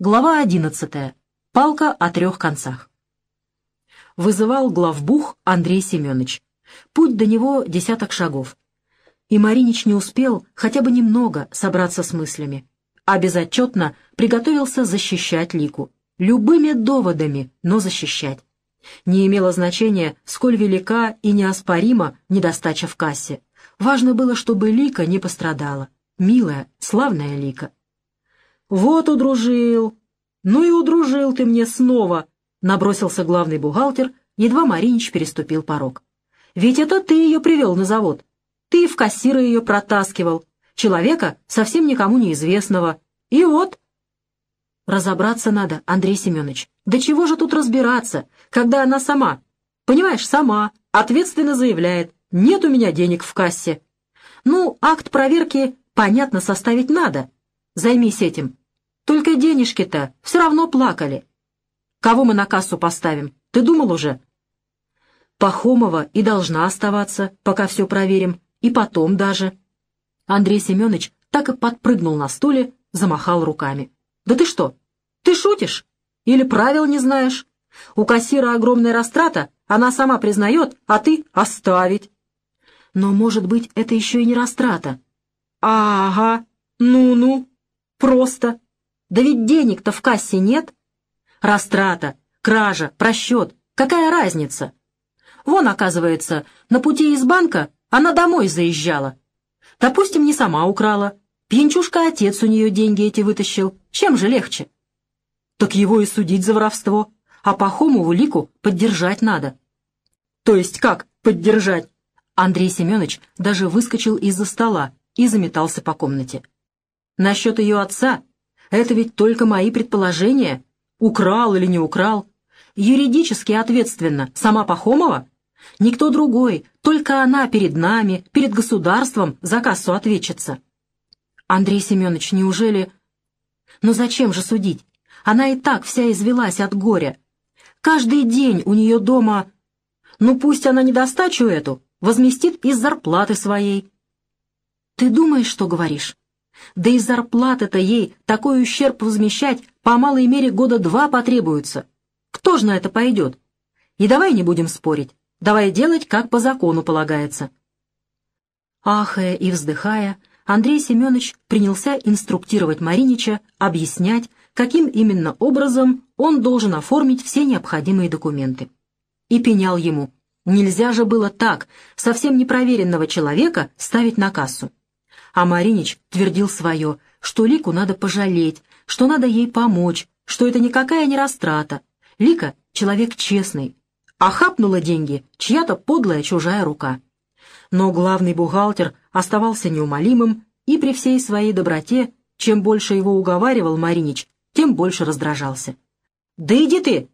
Глава одиннадцатая. Палка о трех концах. Вызывал главбух Андрей Семенович. Путь до него десяток шагов. И Маринич не успел хотя бы немного собраться с мыслями, а безотчетно приготовился защищать Лику. Любыми доводами, но защищать. Не имело значения, сколь велика и неоспорима недостача в кассе. Важно было, чтобы Лика не пострадала. Милая, славная Лика. «Вот удружил! Ну и удружил ты мне снова!» — набросился главный бухгалтер, едва Маринич переступил порог. «Ведь это ты ее привел на завод. Ты в кассира ее протаскивал. Человека, совсем никому неизвестного. И вот...» «Разобраться надо, Андрей Семенович. Да чего же тут разбираться, когда она сама? Понимаешь, сама, ответственно заявляет, нет у меня денег в кассе. Ну, акт проверки, понятно, составить надо. Займись этим. Только денежки-то все равно плакали. Кого мы на кассу поставим? Ты думал уже? Пахомова и должна оставаться, пока все проверим, и потом даже. Андрей Семенович так и подпрыгнул на стуле, замахал руками. «Да ты что? Ты шутишь? Или правил не знаешь? У кассира огромная растрата, она сама признает, а ты оставить». «Но, может быть, это еще и не растрата?» «Ага, ну-ну, просто. Да ведь денег-то в кассе нет. Растрата, кража, просчет. Какая разница? Вон, оказывается, на пути из банка она домой заезжала. Допустим, не сама украла. Пьянчушка отец у нее деньги эти вытащил. Чем же легче? Так его и судить за воровство. А Пахомову лику поддержать надо. То есть как поддержать? Андрей Семенович даже выскочил из-за стола и заметался по комнате. Насчет ее отца это ведь только мои предположения. Украл или не украл. Юридически ответственно сама Пахомова? Никто другой, только она перед нами, перед государством за кассу ответчица. Андрей Семенович, неужели... Но зачем же судить? Она и так вся извелась от горя. Каждый день у нее дома... Ну пусть она недостачу эту возместит из зарплаты своей. Ты думаешь, что говоришь? Да и зарплаты-то ей такой ущерб возмещать по малой мере года два потребуется. Кто же на это пойдет? И давай не будем спорить. Давай делать, как по закону полагается. Ахая и вздыхая, Андрей Семенович принялся инструктировать Маринича, объяснять, каким именно образом он должен оформить все необходимые документы. И пенял ему. Нельзя же было так, совсем непроверенного человека ставить на кассу. А Маринич твердил свое, что Лику надо пожалеть, что надо ей помочь, что это никакая не растрата. Лика — человек честный, а хапнула деньги чья-то подлая чужая рука. Но главный бухгалтер оставался неумолимым и при всей своей доброте, чем больше его уговаривал Маринич, тем больше раздражался. «Да иди ты!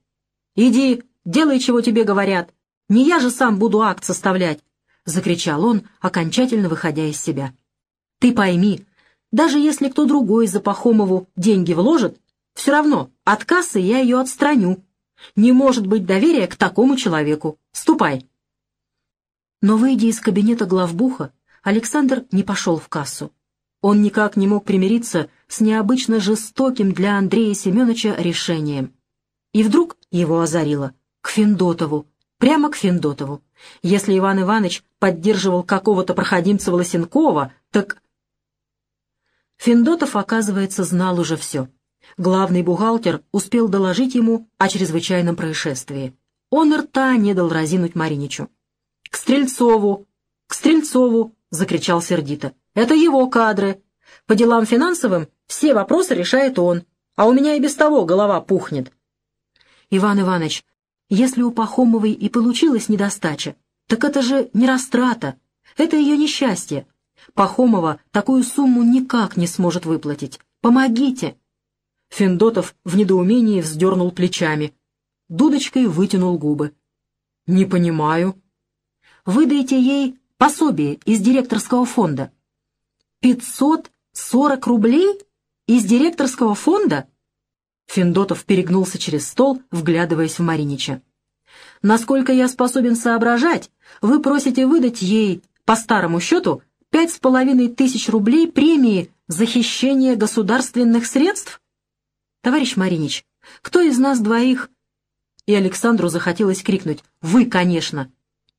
Иди, делай, чего тебе говорят! Не я же сам буду акт составлять!» — закричал он, окончательно выходя из себя. Ты пойми, даже если кто другой за Пахомову деньги вложит, все равно от кассы я ее отстраню. Не может быть доверия к такому человеку. Ступай. Но, выйдя из кабинета главбуха, Александр не пошел в кассу. Он никак не мог примириться с необычно жестоким для Андрея Семеновича решением. И вдруг его озарило. К Финдотову. Прямо к Финдотову. Если Иван Иванович поддерживал какого-то проходимца Волосенкова, так Финдотов, оказывается, знал уже все. Главный бухгалтер успел доложить ему о чрезвычайном происшествии. Он рта не дал разинуть Мариничу. «К Стрельцову! К Стрельцову!» — закричал сердито. «Это его кадры. По делам финансовым все вопросы решает он, а у меня и без того голова пухнет». «Иван Иванович, если у Пахомовой и получилась недостача, так это же не растрата, это ее несчастье, Пахомова такую сумму никак не сможет выплатить. Помогите!» Финдотов в недоумении вздернул плечами. Дудочкой вытянул губы. «Не понимаю». «Выдайте ей пособие из директорского фонда». «Пятьсот сорок рублей? Из директорского фонда?» Финдотов перегнулся через стол, вглядываясь в Маринича. «Насколько я способен соображать, вы просите выдать ей, по старому счету, пять с половиной тысяч рублей премии за хищение государственных средств? «Товарищ Маринич, кто из нас двоих?» И Александру захотелось крикнуть «Вы, конечно!»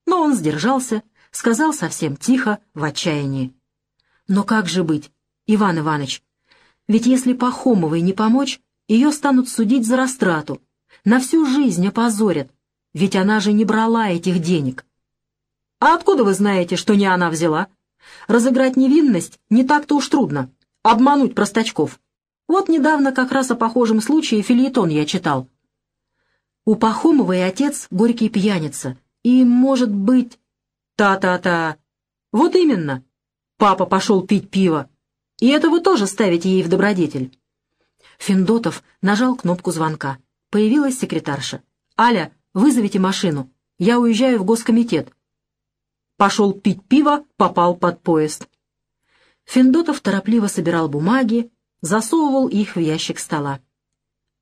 Но он сдержался, сказал совсем тихо, в отчаянии. «Но как же быть, Иван Иванович? Ведь если Пахомовой не помочь, ее станут судить за растрату, на всю жизнь опозорят, ведь она же не брала этих денег». «А откуда вы знаете, что не она взяла? Разыграть невинность не так-то уж трудно, обмануть простачков. Вот недавно как раз о похожем случае филетон я читал». У Пахомовой отец горький пьяница, и, может быть... Та-та-та. Вот именно. Папа пошел пить пиво. И это вы тоже ставите ей в добродетель. Финдотов нажал кнопку звонка. Появилась секретарша. «Аля, вызовите машину. Я уезжаю в госкомитет». Пошел пить пиво, попал под поезд. Финдотов торопливо собирал бумаги, засовывал их в ящик стола.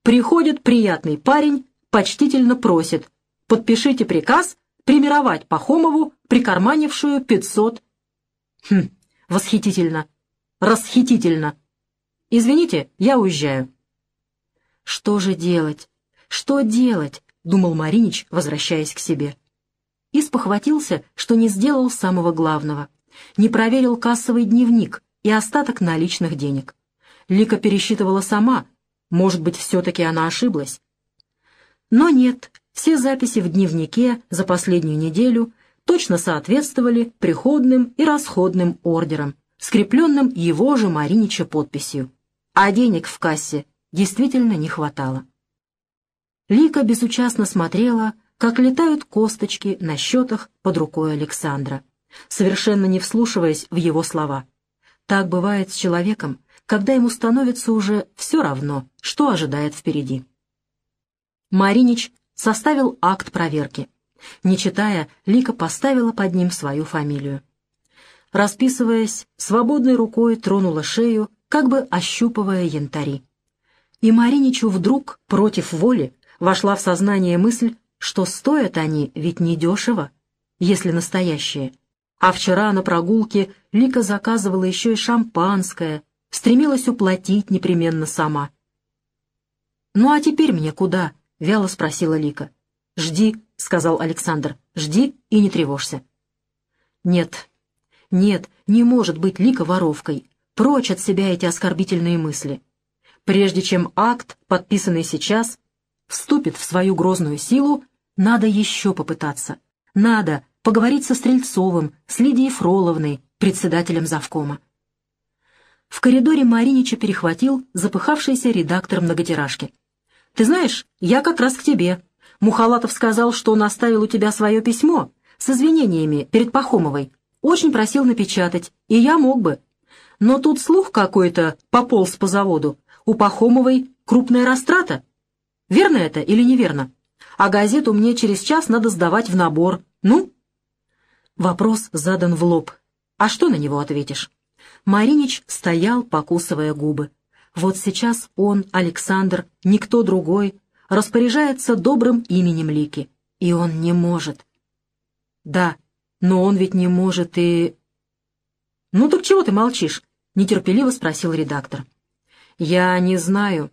Приходит приятный парень, почтительно просит «Подпишите приказ примировать Пахомову, прикарманившую пятьсот...» «Хм, восхитительно, расхитительно. Извините, я уезжаю». «Что же делать? Что делать?» — думал Маринич, возвращаясь к себе. И спохватился, что не сделал самого главного. Не проверил кассовый дневник и остаток наличных денег. Лика пересчитывала сама. Может быть, все-таки она ошиблась. Но нет, все записи в дневнике за последнюю неделю точно соответствовали приходным и расходным ордерам, скрепленным его же Маринича подписью. А денег в кассе действительно не хватало. Лика безучастно смотрела, как летают косточки на счетах под рукой Александра, совершенно не вслушиваясь в его слова. Так бывает с человеком, когда ему становится уже все равно, что ожидает впереди. Маринич составил акт проверки. Не читая, Лика поставила под ним свою фамилию. Расписываясь, свободной рукой тронула шею, как бы ощупывая янтари. И Мариничу вдруг, против воли, вошла в сознание мысль, что стоят они ведь недешево, если настоящие. А вчера на прогулке Лика заказывала еще и шампанское, стремилась уплатить непременно сама. «Ну а теперь мне куда?» — вяло спросила Лика. «Жди», — сказал Александр, — «жди и не тревожься». «Нет, нет, не может быть Лика воровкой. Прочь от себя эти оскорбительные мысли. Прежде чем акт, подписанный сейчас, вступит в свою грозную силу, надо еще попытаться. Надо поговорить со Стрельцовым, с Лидией Фроловной, председателем завкома. В коридоре Маринича перехватил запыхавшийся редактор многотиражки. Ты знаешь, я как раз к тебе. Мухалатов сказал, что он оставил у тебя свое письмо с извинениями перед Пахомовой. Очень просил напечатать, и я мог бы. Но тут слух какой-то пополз по заводу. У Пахомовой крупная растрата. Верно это или неверно? А газету мне через час надо сдавать в набор. Ну? Вопрос задан в лоб. А что на него ответишь? Маринич стоял, покусывая губы. Вот сейчас он, Александр, никто другой, распоряжается добрым именем Лики, и он не может. Да, но он ведь не может и... «Ну так чего ты молчишь?» — нетерпеливо спросил редактор. «Я не знаю.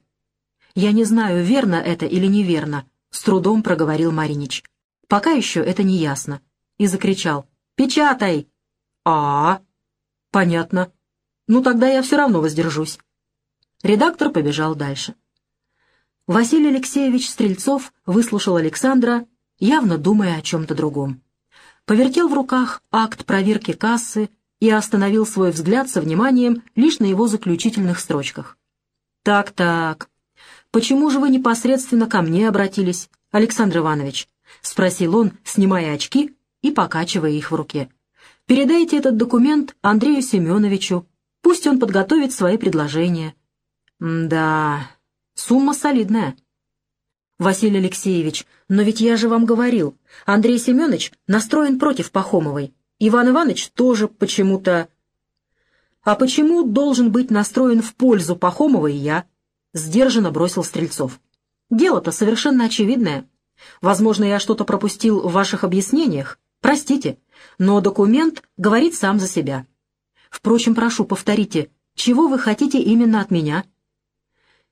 Я не знаю, верно это или неверно», — с трудом проговорил Маринич. «Пока еще это не ясно». И закричал. «Печатай!» «А, -а, -а понятно. Ну тогда я все равно воздержусь». Редактор побежал дальше. Василий Алексеевич Стрельцов выслушал Александра, явно думая о чем-то другом. Повертел в руках акт проверки кассы и остановил свой взгляд со вниманием лишь на его заключительных строчках. «Так-так, почему же вы непосредственно ко мне обратились, Александр Иванович?» — спросил он, снимая очки и покачивая их в руке. «Передайте этот документ Андрею Семеновичу, пусть он подготовит свои предложения». «Да, сумма солидная». «Василий Алексеевич, но ведь я же вам говорил, Андрей Семенович настроен против Пахомовой. Иван Иванович тоже почему-то...» «А почему должен быть настроен в пользу Пахомовой я?» — сдержанно бросил Стрельцов. «Дело-то совершенно очевидное. Возможно, я что-то пропустил в ваших объяснениях. Простите, но документ говорит сам за себя. Впрочем, прошу, повторите, чего вы хотите именно от меня?»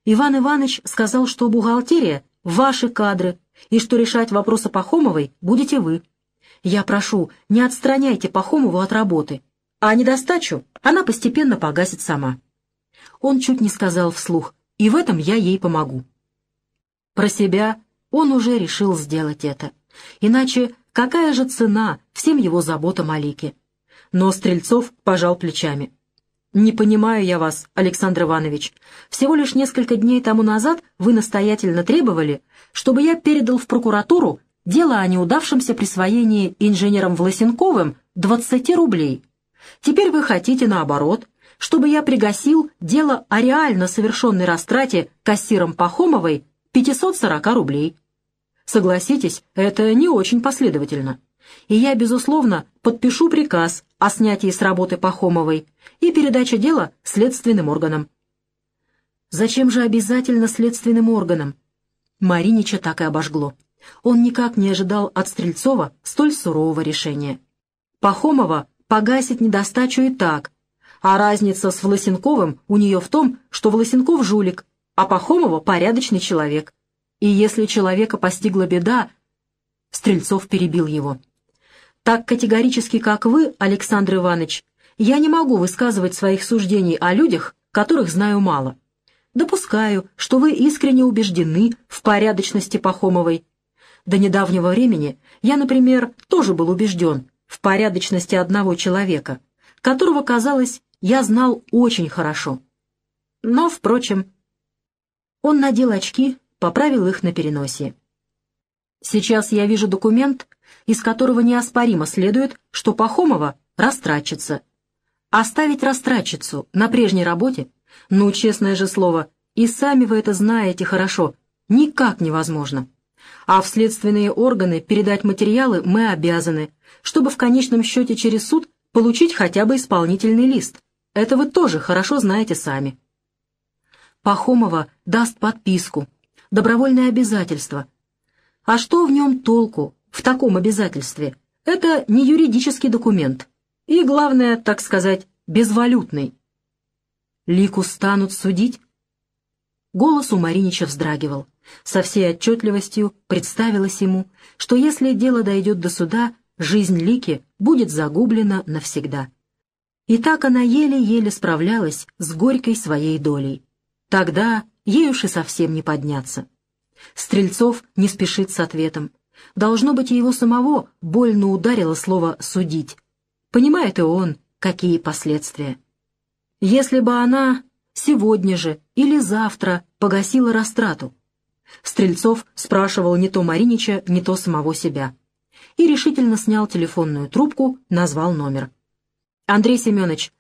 Иван Иванович сказал, что бухгалтерия — ваши кадры, и что решать вопросы Пахомовой будете вы. Я прошу, не отстраняйте Пахомову от работы, а недостачу она постепенно погасит сама. Он чуть не сказал вслух, и в этом я ей помогу. Про себя он уже решил сделать это. Иначе какая же цена всем его заботам о Лике? Но Стрельцов пожал плечами. «Не понимаю я вас, Александр Иванович. Всего лишь несколько дней тому назад вы настоятельно требовали, чтобы я передал в прокуратуру дело о неудавшемся присвоении инженером Власенковым 20 рублей. Теперь вы хотите наоборот, чтобы я пригасил дело о реально совершенной растрате кассиром Пахомовой 540 рублей. Согласитесь, это не очень последовательно. И я, безусловно, подпишу приказ о снятии с работы Пахомовой и передаче дела следственным органам. Зачем же обязательно следственным органам? Маринича так и обожгло. Он никак не ожидал от Стрельцова столь сурового решения. Пахомова погасит недостачу и так, а разница с Власенковым у нее в том, что Власенков жулик, а Пахомова порядочный человек. И если человека постигла беда, Стрельцов перебил его. Так категорически, как вы, Александр Иванович, я не могу высказывать своих суждений о людях, которых знаю мало. Допускаю, что вы искренне убеждены в порядочности Пахомовой. До недавнего времени я, например, тоже был убежден в порядочности одного человека, которого, казалось, я знал очень хорошо. Но, впрочем, он надел очки, поправил их на переносе. Сейчас я вижу документ, из которого неоспоримо следует, что Пахомова — растратчица, Оставить растратчицу на прежней работе? Ну, честное же слово, и сами вы это знаете хорошо, никак невозможно. А в следственные органы передать материалы мы обязаны, чтобы в конечном счете через суд получить хотя бы исполнительный лист. Это вы тоже хорошо знаете сами. Пахомова даст подписку, добровольное обязательство. А что в нем толку, в таком обязательстве? Это не юридический документ и, главное, так сказать, безвалютный. Лику станут судить? Голос у Маринича вздрагивал. Со всей отчетливостью представилось ему, что если дело дойдет до суда, жизнь Лики будет загублена навсегда. И так она еле-еле справлялась с горькой своей долей. Тогда ей уж и совсем не подняться. Стрельцов не спешит с ответом. Должно быть, его самого больно ударило слово «судить», Понимает и он, какие последствия. Если бы она сегодня же или завтра погасила растрату. Стрельцов спрашивал не то Маринича, не то самого себя. И решительно снял телефонную трубку, назвал номер. «Андрей Семенович,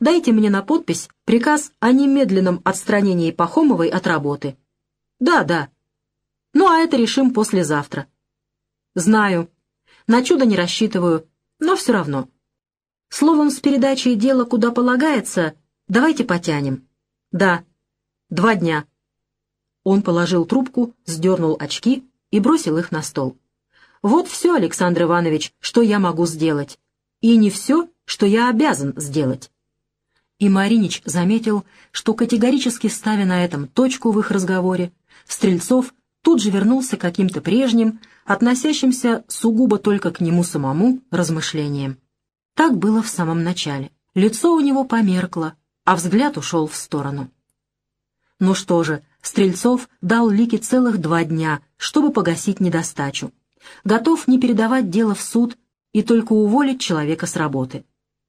дайте мне на подпись приказ о немедленном отстранении Пахомовой от работы». «Да, да. Ну, а это решим послезавтра». «Знаю. На чудо не рассчитываю, но все равно». Словом, с передачей дела куда полагается, давайте потянем. Да, два дня. Он положил трубку, сдернул очки и бросил их на стол. Вот все, Александр Иванович, что я могу сделать. И не все, что я обязан сделать. И Маринич заметил, что категорически ставя на этом точку в их разговоре, Стрельцов тут же вернулся к каким-то прежним, относящимся сугубо только к нему самому, размышлениям. Так было в самом начале. Лицо у него померкло, а взгляд ушел в сторону. Ну что же, Стрельцов дал Лике целых два дня, чтобы погасить недостачу. Готов не передавать дело в суд и только уволить человека с работы.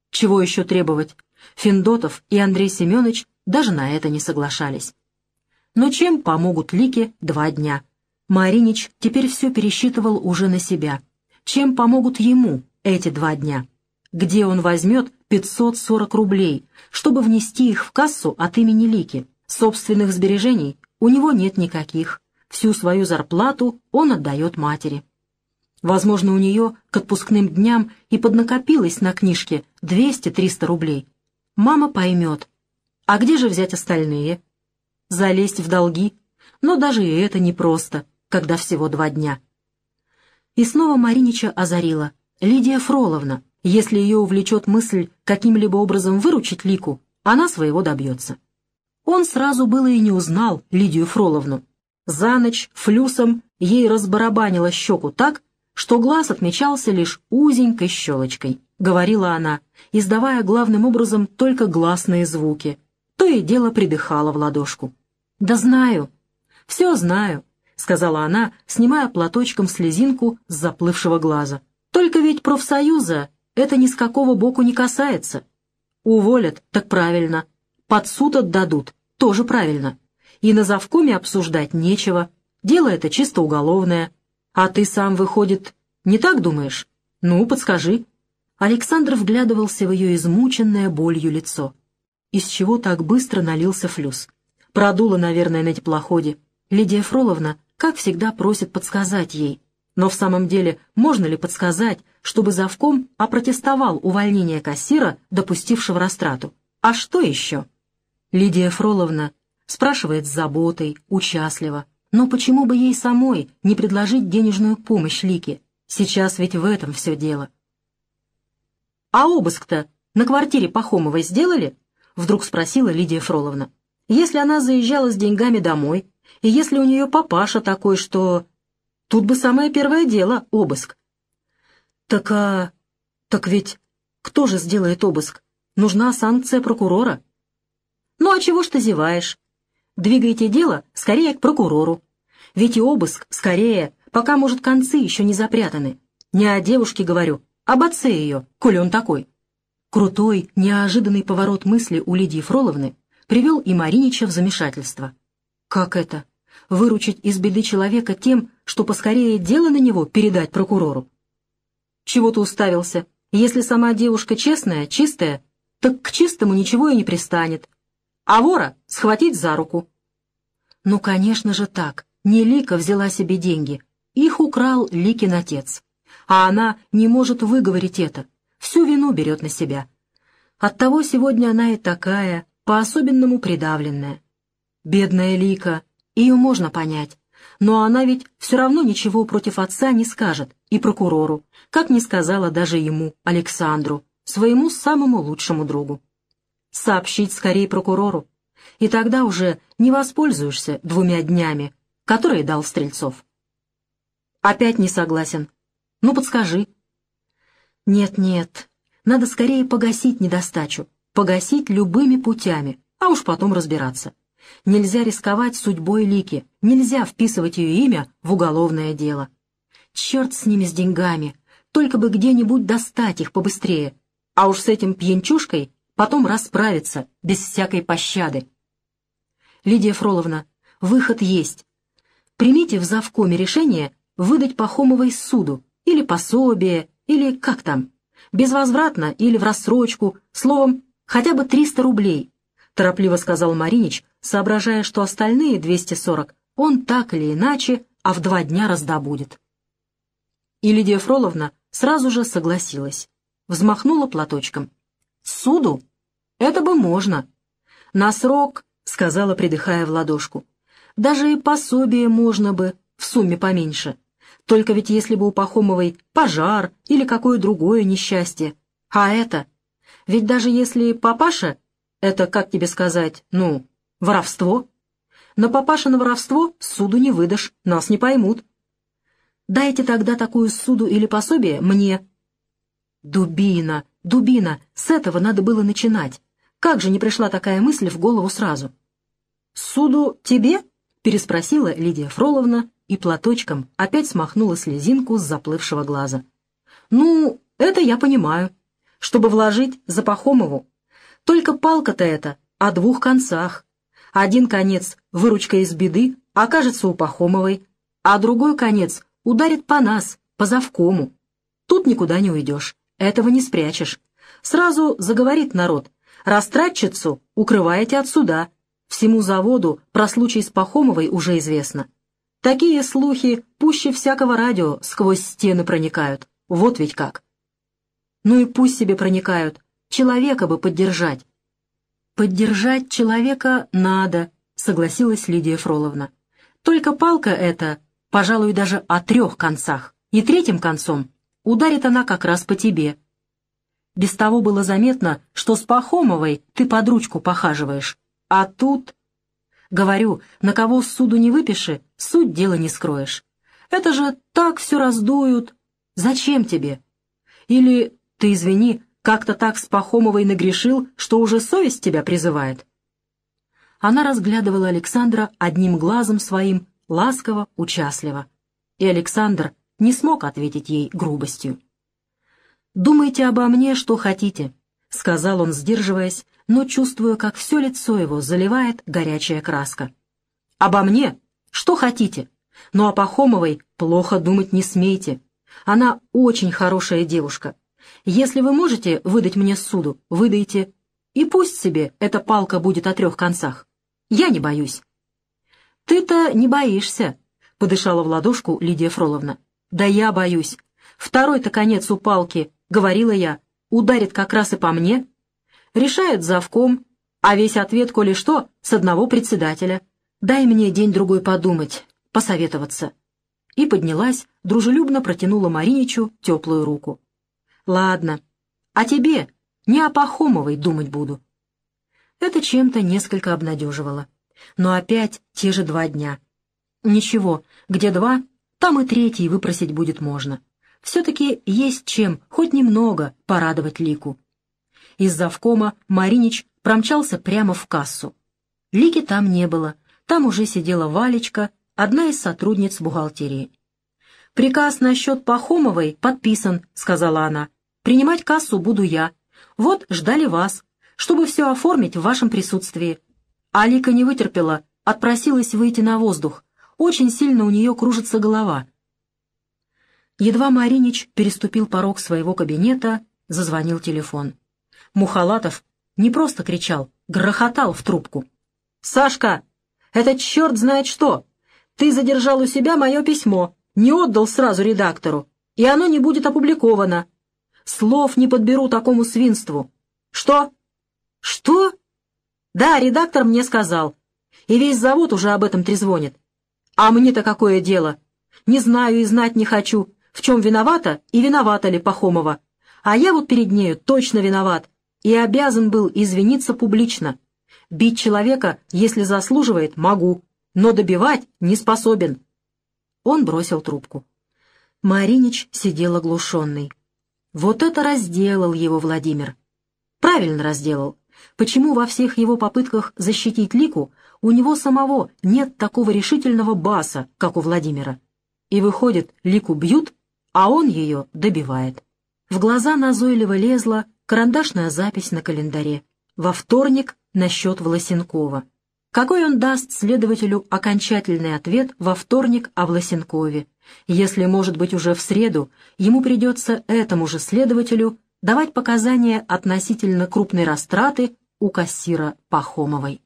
Чего еще требовать? Финдотов и Андрей Семенович даже на это не соглашались. Но чем помогут Лике два дня? Маринич теперь все пересчитывал уже на себя. Чем помогут ему эти два дня? где он возьмет 540 рублей, чтобы внести их в кассу от имени Лики. Собственных сбережений у него нет никаких. Всю свою зарплату он отдает матери. Возможно, у нее к отпускным дням и поднакопилось на книжке 200-300 рублей. Мама поймет. А где же взять остальные? Залезть в долги? Но даже и это непросто, когда всего два дня. И снова Маринича озарила. Лидия Фроловна, если ее увлечет мысль каким-либо образом выручить Лику, она своего добьется. Он сразу было и не узнал Лидию Фроловну. За ночь флюсом ей разбарабанило щеку так, что глаз отмечался лишь узенькой щелочкой, говорила она, издавая главным образом только гласные звуки. То и дело придыхала в ладошку. «Да знаю, все знаю», — сказала она, снимая платочком слезинку с заплывшего глаза. «Только ведь профсоюза это ни с какого боку не касается. Уволят, так правильно. Под суд отдадут, тоже правильно. И на завкоме обсуждать нечего. Дело это чисто уголовное. А ты сам, выходит, не так думаешь? Ну, подскажи». Александр вглядывался в ее измученное болью лицо. Из чего так быстро налился флюс? Продуло, наверное, на теплоходе. Лидия Фроловна, как всегда, просит подсказать ей. Но в самом деле, можно ли подсказать, чтобы завком опротестовал увольнение кассира, допустившего растрату? А что еще? Лидия Фроловна спрашивает с заботой, участливо. Но почему бы ей самой не предложить денежную помощь Лике? Сейчас ведь в этом все дело. «А обыск-то на квартире Пахомовой сделали?» — вдруг спросила Лидия Фроловна. «Если она заезжала с деньгами домой, и если у нее папаша такой, что... Тут бы самое первое дело — обыск». «Так а... Так ведь кто же сделает обыск? Нужна санкция прокурора». «Ну а чего ж ты зеваешь? Двигайте дело скорее к прокурору. Ведь и обыск скорее пока, может, концы еще не запрятаны. Не о девушке говорю, об отце ее, коли он такой. Крутой, неожиданный поворот мысли у Лидии Фроловны привел и Маринича в замешательство. Как это? Выручить из беды человека тем, что поскорее дело на него передать прокурору? Чего ты уставился? Если сама девушка честная, чистая, так к чистому ничего и не пристанет. А вора схватить за руку. Ну, конечно же так. Не Лика взяла себе деньги, их украл Ликин отец. А она не может выговорить это, всю вину берет на себя. Оттого сегодня она и такая, по-особенному придавленная. Бедная Лика, ее можно понять, но она ведь все равно ничего против отца не скажет и прокурору, как не сказала даже ему, Александру, своему самому лучшему другу. Сообщить скорее прокурору, и тогда уже не воспользуешься двумя днями, которые дал Стрельцов. Опять не согласен. Ну, подскажи. Нет-нет, надо скорее погасить недостачу, погасить любыми путями, а уж потом разбираться. Нельзя рисковать судьбой Лики, нельзя вписывать ее имя в уголовное дело. Черт с ними, с деньгами, только бы где-нибудь достать их побыстрее, а уж с этим пьянчушкой потом расправиться, без всякой пощады. Лидия Фроловна, выход есть. Примите в завкоме решение выдать Пахомовой суду, или пособие, или как там, безвозвратно или в рассрочку, словом, хотя бы 300 рублей, торопливо сказал Маринич, соображая, что остальные 240 он так или иначе, а в два дня раздобудет. И Лидия Фроловна сразу же согласилась, взмахнула платочком. «Суду? Это бы можно. На срок, — сказала, придыхая в ладошку, — даже и пособие можно бы, в сумме поменьше. Только ведь если бы у Пахомовой пожар или какое другое несчастье. А это? Ведь даже если папаша, это, как тебе сказать, ну, воровство. На папаша на воровство суду не выдашь, нас не поймут. Дайте тогда такую суду или пособие мне. Дубина, дубина, с этого надо было начинать. Как же не пришла такая мысль в голову сразу? «Суду тебе?» — переспросила Лидия Фроловна и платочком опять смахнула слезинку с заплывшего глаза. «Ну, это я понимаю. Чтобы вложить за Пахомову. Только палка-то эта о двух концах. Один конец, выручка из беды, окажется у Пахомовой, а другой конец ударит по нас, по завкому. Тут никуда не уйдешь, этого не спрячешь. Сразу заговорит народ. Растратчицу укрываете от суда. Всему заводу про случай с Пахомовой уже известно. Такие слухи пуще всякого радио сквозь стены проникают. Вот ведь как. Ну и пусть себе проникают. Человека бы поддержать. Поддержать человека надо, согласилась Лидия Фроловна. Только палка эта, пожалуй, даже о трех концах. И третьим концом ударит она как раз по тебе. Без того было заметно, что с Пахомовой ты под ручку похаживаешь. А тут Говорю, на кого суду не выпиши, суть дела не скроешь. Это же так все раздуют. Зачем тебе? Или, ты извини, как-то так с Пахомовой нагрешил, что уже совесть тебя призывает?» Она разглядывала Александра одним глазом своим, ласково, участливо. И Александр не смог ответить ей грубостью. «Думайте обо мне, что хотите», — сказал он, сдерживаясь, но чувствуя, как все лицо его заливает горячая краска. «Обо мне? Что хотите? Но о Пахомовой плохо думать не смейте. Она очень хорошая девушка. Если вы можете выдать мне суду, выдайте. И пусть себе эта палка будет о трех концах. Я не боюсь». «Ты-то не боишься», — подышала в ладошку Лидия Фроловна. «Да я боюсь. Второй-то конец у палки, — говорила я, — ударит как раз и по мне. Решает завком, а весь ответ, коли что, с одного председателя. Дай мне день-другой подумать, посоветоваться». И поднялась, дружелюбно протянула Мариничу теплую руку. «Ладно, а тебе не о Пахомовой думать буду». Это чем-то несколько обнадеживало. Но опять те же два дня. Ничего, где два, там и третий выпросить будет можно. Все-таки есть чем, хоть немного, порадовать Лику. Из завкома Маринич промчался прямо в кассу. Лики там не было, там уже сидела Валечка, одна из сотрудниц бухгалтерии. «Приказ насчет Пахомовой подписан», — сказала она. «Принимать кассу буду я. Вот ждали вас, чтобы все оформить в вашем присутствии». А Лика не вытерпела, отпросилась выйти на воздух. Очень сильно у нее кружится голова. Едва Маринич переступил порог своего кабинета, зазвонил телефон. Мухалатов не просто кричал, грохотал в трубку. «Сашка, это черт знает что! Ты задержал у себя мое письмо, не отдал сразу редактору, и оно не будет опубликовано. Слов не подберу такому свинству. Что? Что? Да, редактор мне сказал. И весь завод уже об этом трезвонит. А мне-то какое дело? Не знаю и знать не хочу, в чем виновата и виновата ли Пахомова. А я вот перед нею точно виноват и обязан был извиниться публично. Бить человека, если заслуживает, могу, но добивать не способен. Он бросил трубку. Маринич сидел оглушенный. Вот это разделал его Владимир. Правильно разделал. Почему во всех его попытках защитить Лику у него самого нет такого решительного баса, как у Владимира? И выходит, Лику бьют, а он ее добивает. В глаза назойливо лезла карандашная запись на календаре. Во вторник насчет Власенкова. Какой он даст следователю окончательный ответ во вторник о Власенкове? Если, может быть, уже в среду, ему придется этому же следователю давать показания относительно крупной растраты у кассира Пахомовой.